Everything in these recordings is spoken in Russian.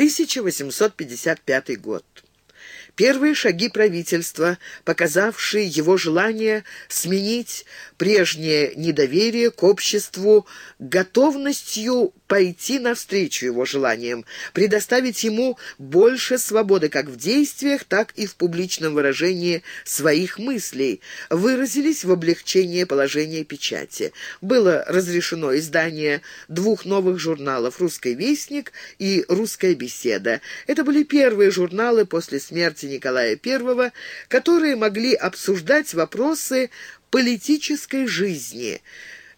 1855 год. Первые шаги правительства, показавшие его желание сменить прежнее недоверие к обществу готовностью пойти навстречу его желаниям, предоставить ему больше свободы как в действиях, так и в публичном выражении своих мыслей, выразились в облегчении положения печати. Было разрешено издание двух новых журналов «Русский вестник» и «Русская беседа». Это были первые журналы после смерти Николая I, которые могли обсуждать вопросы политической жизни,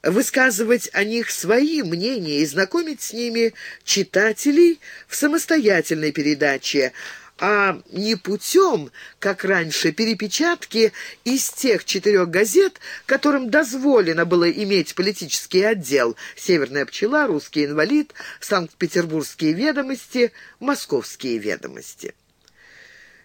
высказывать о них свои мнения и знакомить с ними читателей в самостоятельной передаче, а не путем, как раньше, перепечатки из тех четырех газет, которым дозволено было иметь политический отдел «Северная пчела», «Русский инвалид», «Санкт-Петербургские ведомости», «Московские ведомости».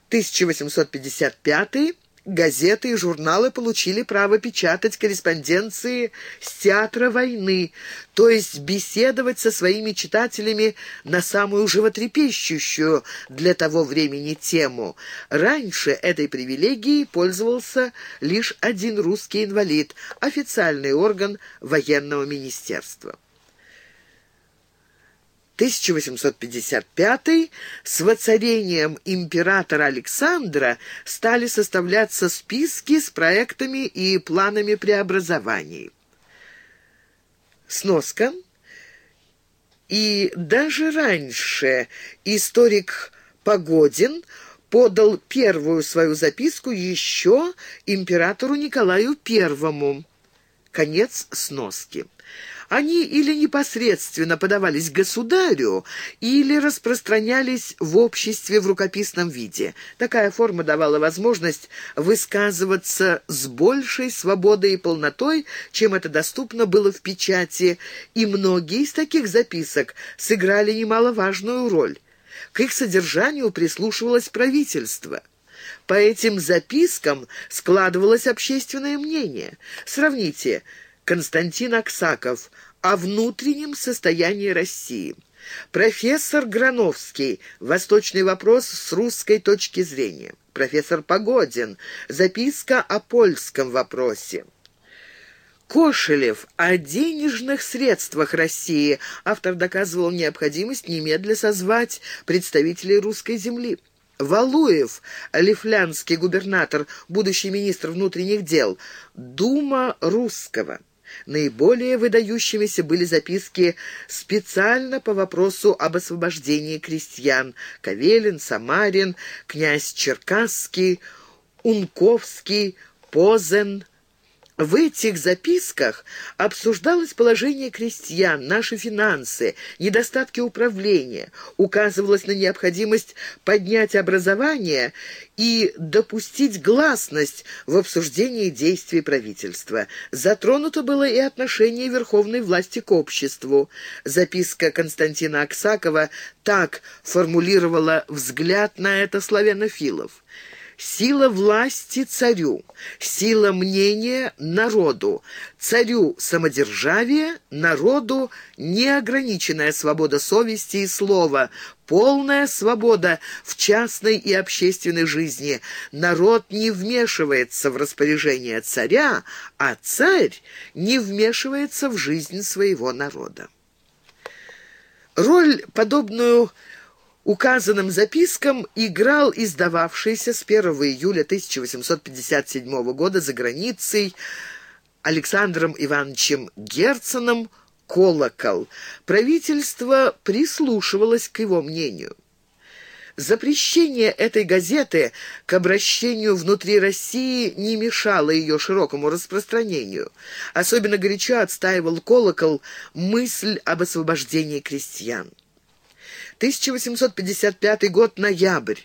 1855 газеты и журналы получили право печатать корреспонденции с театра войны, то есть беседовать со своими читателями на самую животрепещущую для того времени тему. Раньше этой привилегией пользовался лишь один русский инвалид, официальный орган военного министерства. 1855 с воцарением императора Александра стали составляться списки с проектами и планами преобразований. Сноска. И даже раньше историк Погодин подал первую свою записку еще императору Николаю Первому. Конец сноски. Они или непосредственно подавались государю, или распространялись в обществе в рукописном виде. Такая форма давала возможность высказываться с большей свободой и полнотой, чем это доступно было в печати, и многие из таких записок сыграли немаловажную роль. К их содержанию прислушивалось правительство. По этим запискам складывалось общественное мнение. Сравните Константин Аксаков о внутреннем состоянии России. Профессор Грановский «Восточный вопрос с русской точки зрения». Профессор Погодин «Записка о польском вопросе». Кошелев о денежных средствах России. Автор доказывал необходимость немедля созвать представителей русской земли. Валуев, лифлянский губернатор, будущий министр внутренних дел, Дума русского. Наиболее выдающимися были записки специально по вопросу об освобождении крестьян Кавелин, Самарин, князь Черкасский, Унковский, Позен – в этих записках обсуждалось положение крестьян, наши финансы, недостатки управления, указывалось на необходимость поднять образование и допустить гласность в обсуждении действий правительства. Затронуто было и отношение верховной власти к обществу. Записка Константина Аксакова так формулировала взгляд на это славянофилов. Сила власти царю, сила мнения народу, царю самодержавие, народу неограниченная свобода совести и слова, полная свобода в частной и общественной жизни. Народ не вмешивается в распоряжение царя, а царь не вмешивается в жизнь своего народа. Роль, подобную указанным запискам играл издававшийся с 1 июля 1857 года за границей Александром Ивановичем Герценом «Колокол». Правительство прислушивалось к его мнению. Запрещение этой газеты к обращению внутри России не мешало ее широкому распространению. Особенно горячо отстаивал колокол мысль об освобождении крестьян. 1855 год, ноябрь.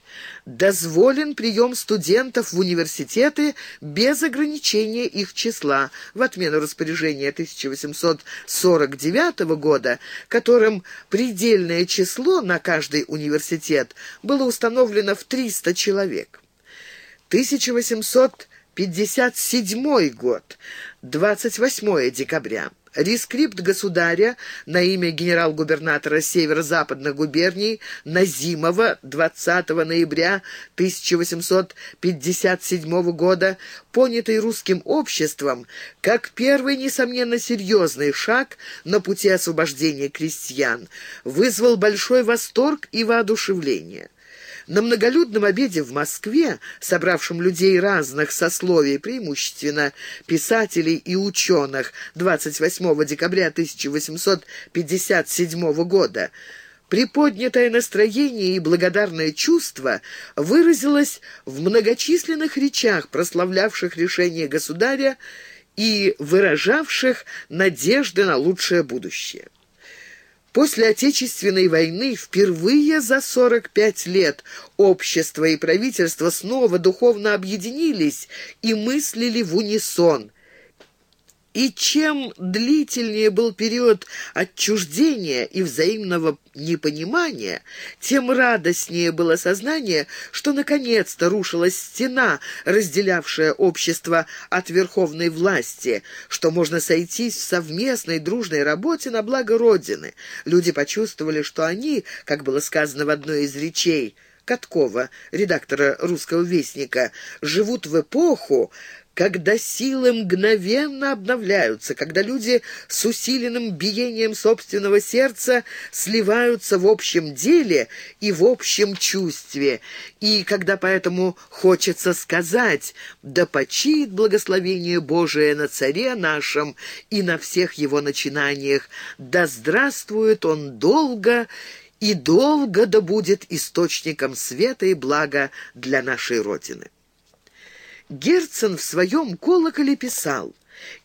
Дозволен прием студентов в университеты без ограничения их числа, в отмену распоряжения 1849 года, которым предельное число на каждый университет было установлено в 300 человек. 1857 год, 28 декабря. Рескрипт государя на имя генерал-губернатора северо-западных губерний Назимова 20 ноября 1857 года, понятый русским обществом как первый, несомненно, серьезный шаг на пути освобождения крестьян, вызвал большой восторг и воодушевление. На многолюдном обеде в Москве, собравшем людей разных сословий, преимущественно писателей и ученых, 28 декабря 1857 года, Приподнятое настроение и благодарное чувство выразилось в многочисленных речах, прославлявших решение государя и выражавших надежды на лучшее будущее. После Отечественной войны впервые за 45 лет общество и правительство снова духовно объединились и мыслили в унисон – и чем длительнее был период отчуждения и взаимного непонимания, тем радостнее было сознание, что наконец-то рушилась стена, разделявшая общество от верховной власти, что можно сойтись в совместной дружной работе на благо Родины. Люди почувствовали, что они, как было сказано в одной из речей, Каткова, редактора «Русского вестника», живут в эпоху, когда силы мгновенно обновляются, когда люди с усиленным биением собственного сердца сливаются в общем деле и в общем чувстве, и когда поэтому хочется сказать «Да почиет благословение Божие на царе нашем и на всех его начинаниях, да здравствует он долго и долго да будет источником света и блага для нашей Родины». Герцен в своем колоколе писал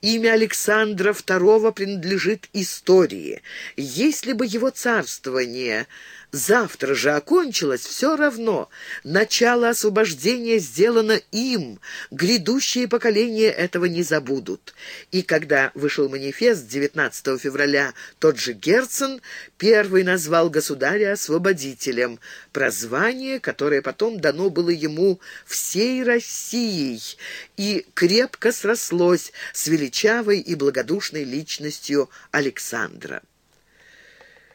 Имя Александра II принадлежит истории. Если бы его царствование завтра же окончилось, все равно. Начало освобождения сделано им. Грядущие поколения этого не забудут. И когда вышел манифест 19 февраля, тот же Герцен первый назвал государя освободителем, прозвание, которое потом дано было ему всей Россией и крепко срослось с величавой и благодушной личностью Александра.